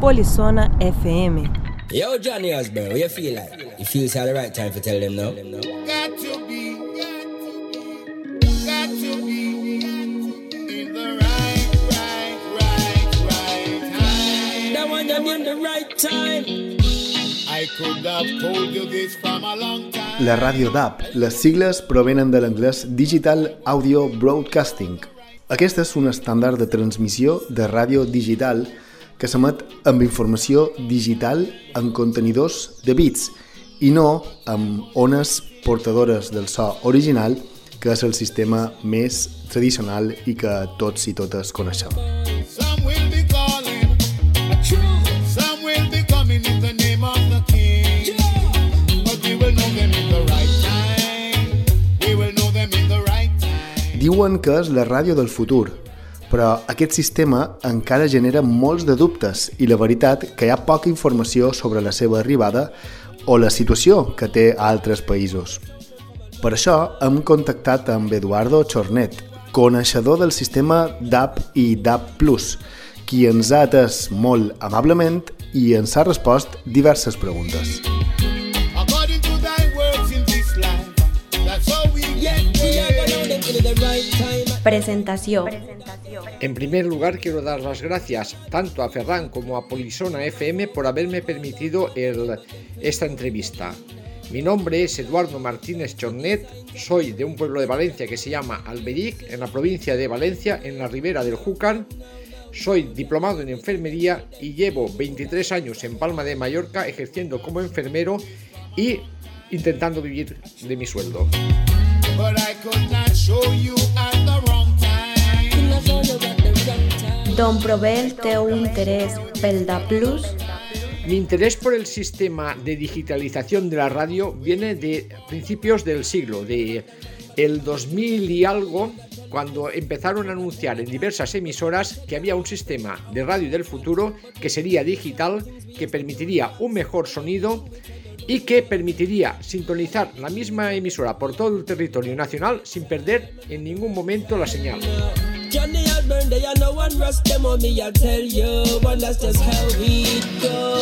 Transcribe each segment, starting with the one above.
Polisona FM. Yo, Johnny Osborne, what you feel like? You feel it's the right time to tell them no? Got to be, got to be in the right, right, right, right time. That one you in the right time. I could have told you this from a long time. La ràdio DAB. Les sigles provenen de l'anglès Digital Audio Broadcasting. Aquest és un estàndard de transmissió de ràdio digital que que s'emet amb informació digital en contenidors de bits i no amb ones portadores del so original, que és el sistema més tradicional i que tots i totes coneixem. Diuen que és la ràdio del futur, però aquest sistema encara genera molts de dubtes i la veritat que hi ha poca informació sobre la seva arribada o la situació que té a altres països. Per això hem contactat amb Eduardo Chornet, coneixedor del sistema DAP i DAP+, qui ens ha atès molt amablement i ens ha respost diverses preguntes. Presentación. En primer lugar, quiero dar las gracias tanto a Ferran como a Polisona FM por haberme permitido el- esta entrevista. Mi nombre es Eduardo Martínez Chornet, soy de un pueblo de Valencia que se llama Alberic, en la provincia de Valencia, en la ribera del Júcar. Soy diplomado en enfermería y llevo 23 años en Palma de Mallorca ejerciendo como enfermero y intentando vivir de mi sueldo. But I could not show you at the wrong time. I know you got the right time. D'on prové el teu interès pel DA+, Mi interés por el sistema de digitalización de la radio viene de principios del siglo, de el 2000 y algo, cuando empezaron a anunciar en diversas emisoras que había un sistema de radio del futuro que sería digital, que permitiría un mejor sonido y que permitiría sintonizar la misma emisora por todo el territorio nacional sin perder en ningún momento la señal. Johnny Osborne, they are no one rust them on me, I'll tell you. And that's just how we go.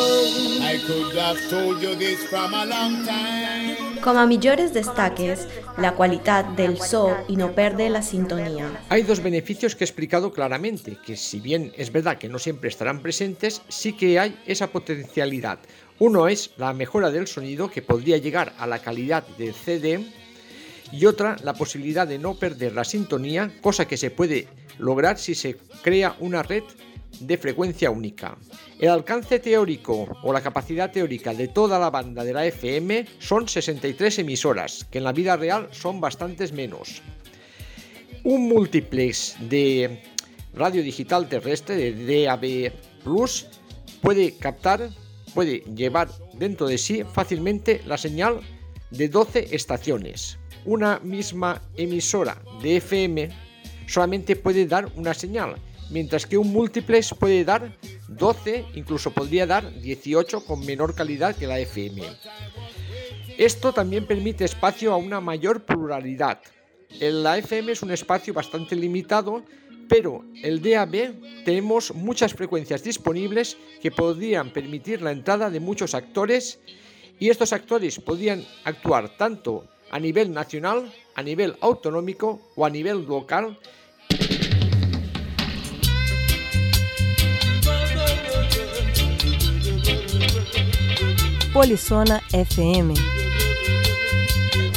I could have told you this from a long time. com a millores destaques la qualitat del so i no perdre la sintonia. Hay dos beneficios que he explicado claramente, que si bien es verdad que no siempre estarán presentes, sí que hay esa potencialidad. Uno es la mejora del sonido, que podría llegar a la calidad del CD, y otra, la posibilidad de no perder la sintonía, cosa que se puede lograr si se crea una red de frecuencia única. El alcance teórico o la capacidad teórica de toda la banda de la FM son 63 emisoras, que en la vida real son bastantes menos un multiplex de radio digital terrestre de DAB Plus puede captar, puede llevar dentro de sí fácilmente la señal de 12 estaciones. Una misma emisora de FM solamente puede dar una señal, mientras que un multiplex puede dar 12, incluso podría dar 18 con menor calidad que la FM. Esto también permite espacio a una mayor pluralidad. La FM es un espacio bastante limitado, pero el DAB tenemos muchas frecuencias disponibles que podrían permitir la entrada de muchos actores y estos actores podrían actuar tanto a nivel nacional, a nivel autonómico o a nivel local Polisona FM.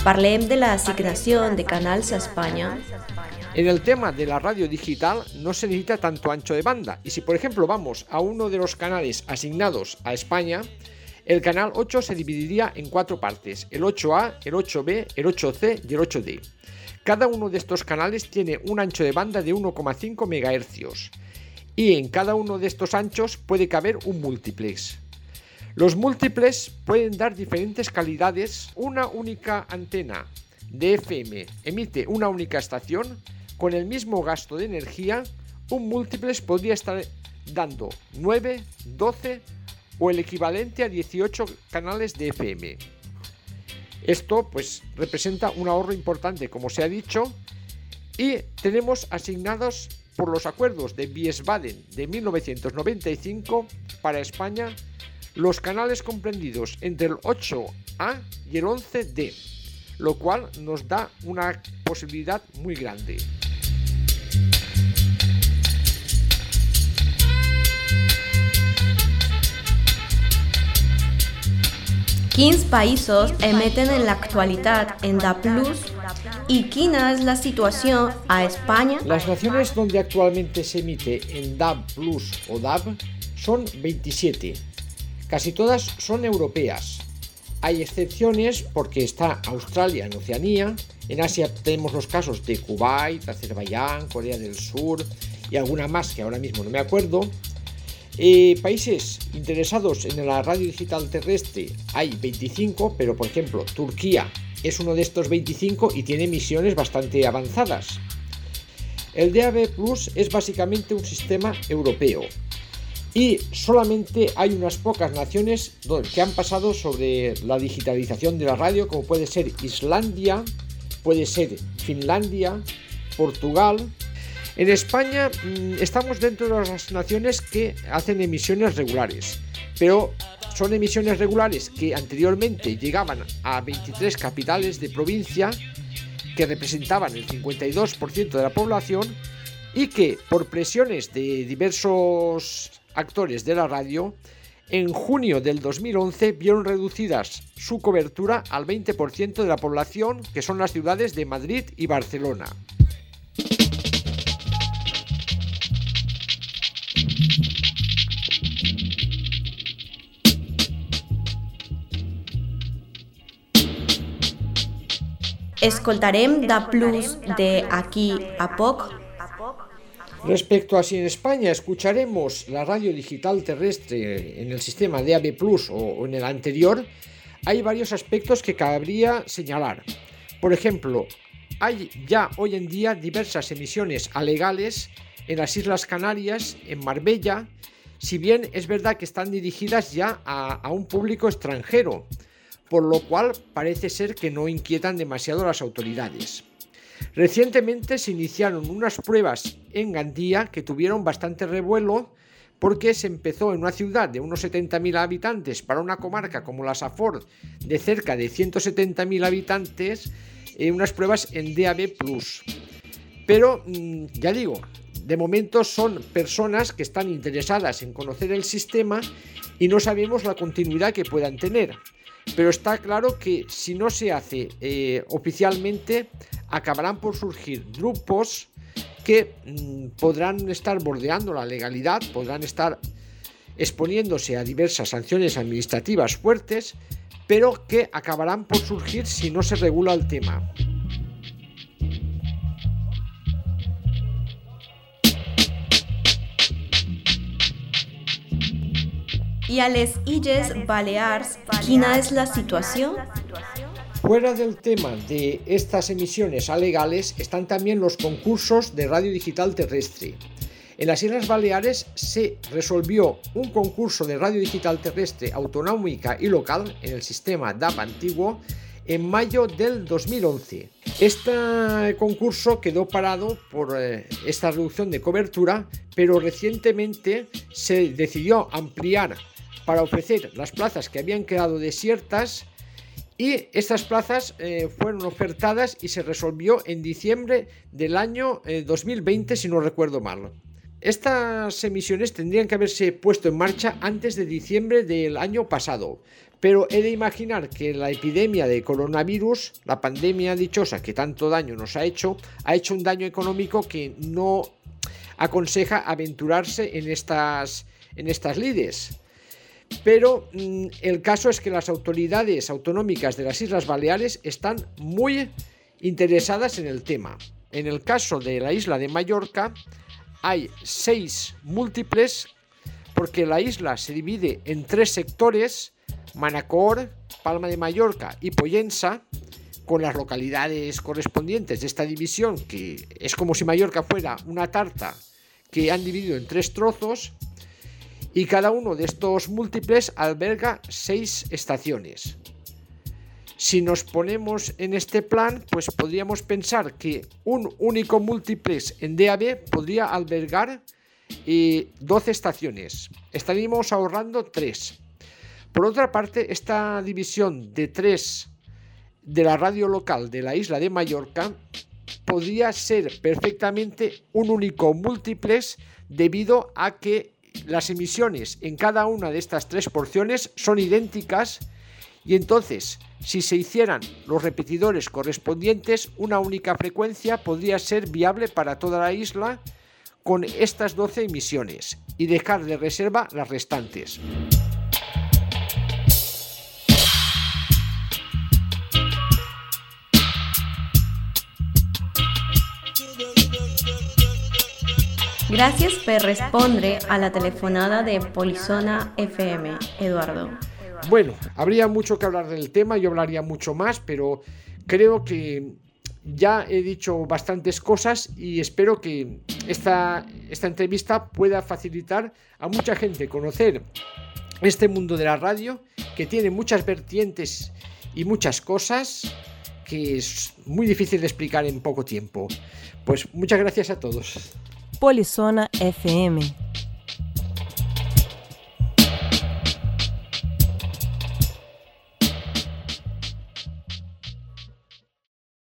Parlem de la assignació de canals a Espanya. En el tema de la radio digital no se necesita tanto ancho de banda y si por ejemplo vamos a uno de los canales asignados a España, el canal 8 se dividiría en cuatro partes, el 8A, el 8B, el 8C y el 8D. Cada uno de estos canales tiene un ancho de banda de 1,5 MHz y en cada uno de estos anchos puede caber un multiplex. Los múltiples pueden dar diferentes calidades. Una única antena de FM emite una única estación con el mismo gasto de energía. Un múltiples podría estar dando 9, 12 o el equivalente a 18 canales de FM. Esto pues representa un ahorro importante, como se ha dicho, y tenemos asignados por los acuerdos de Wiesbaden de 1995 para España los canales comprendidos entre el 8A y el 11D, lo cual nos da una posibilidad muy grande. 15 països emeten en l'actualitat en DAB+, y quina es la situación a España? Las naciones donde actualmente se emite en DAB Plus o DAB son 27. Casi todas son europeas. Hay excepciones porque está Australia en Oceanía, en Asia tenemos los casos de Kuwait, Azerbaiyán, Corea del Sur y alguna más que ahora mismo no me acuerdo, eh, países interesados en la radio digital terrestre hay 25, pero por ejemplo Turquía es uno de estos 25 y tiene misiones bastante avanzadas. El DAB Plus es básicamente un sistema europeo y solamente hay unas pocas naciones que han pasado sobre la digitalización de la radio, como puede ser Islandia, puede ser Finlandia, Portugal, en España mm, estamos dentro de las naciones que hacen emisiones regulares, pero son emisiones regulares que anteriormente llegaban a 23 capitales de provincia que representaban el 52% de la población y que por presiones de diversos actores de la radio, en junio del 2011 vieron reducidas su cobertura al 20% de la población, que son las ciudades de Madrid y Barcelona. Escoltarem da Plus de aquí a poc. Respecto a si en España escucharemos la radio digital terrestre en el sistema DAB Plus o en el anterior, hay varios aspectos que cabría señalar. Por ejemplo, hay ya hoy en día diversas emisiones alegales en las Islas Canarias, en Marbella, si bien es verdad que están dirigidas ya a un público extranjero, por lo cual parece ser que no inquietan demasiado a las autoridades. Recientemente se iniciaron unas pruebas en Gandía que tuvieron bastante revuelo porque se empezó en una ciudad de unos 70.000 habitantes para una comarca como la Safor de cerca de 170.000 habitantes, en unas pruebas en DAB+. Pero, mm, ya digo, de momento son personas que están interesadas en conocer el sistema y no sabemos la continuidad que puedan tener. Pero está claro que si no se hace eh, oficialmente, acabarán por surgir grupos que mm, podrán estar bordeando la legalidad, podrán estar exponiéndose a diversas sanciones administrativas fuertes, pero que acabarán por surgir si no se regula el tema. Y a les Illes Balears, ¿quién es la situación? Fuera del tema de estas emisiones alegales están también los concursos de radio digital terrestre. En las Islas Baleares se resolvió un concurso de radio digital terrestre autonómica y local en el sistema DAP antiguo en mayo del 2011. Este concurso quedó parado por eh, esta reducción de cobertura, pero recientemente se decidió ampliar para ofrecer las plazas que habían quedado desiertas y estas plazas eh, fueron ofertadas y se resolvió en diciembre del año 2020 eh, si no recuerdo mal. Estas emisiones tendrían que haberse puesto en marcha antes de diciembre del año pasado, pero he de imaginar que la epidemia de coronavirus, la pandemia dichosa que tanto daño nos ha hecho, ha hecho un daño económico que no aconseja aventurarse en estas, en estas lides. Pero mm, el caso es que las autoridades autonómicas de las Islas Baleares están muy interesadas en el tema. En el caso de la isla de Mallorca hay seis múltiples porque la isla se divide en tres sectores, Manacor, Palma de Mallorca y Poyensa, con las localidades correspondientes de esta división, que es como si Mallorca fuera una tarta que han dividido en tres trozos, y cada uno de estos múltiples alberga seis estaciones. Si nos ponemos en este plan, pues podríamos pensar que un único múltiplex en DAB podría albergar 12 eh, estaciones. Estaríamos ahorrando 3. Por otra parte, esta división de 3 de la radio local de la isla de Mallorca podría ser perfectamente un único múltiplex debido a que las emisiones en cada una de estas tres porciones son idénticas y entonces si se hicieran los repetidores correspondientes una única frecuencia podría ser viable para toda la isla con estas 12 emisiones y dejar de reserva las restantes. Gracias por responder a la telefonada de Polizona FM, Eduardo. Bueno, habría mucho que hablar del tema, yo hablaría mucho más, pero creo que ya he dicho bastantes cosas y espero que esta, esta entrevista pueda facilitar a mucha gente conocer este mundo de la radio, que tiene muchas vertientes y muchas cosas que es muy difícil de explicar en poco tiempo. Pues muchas gracias a todos. Polissona FM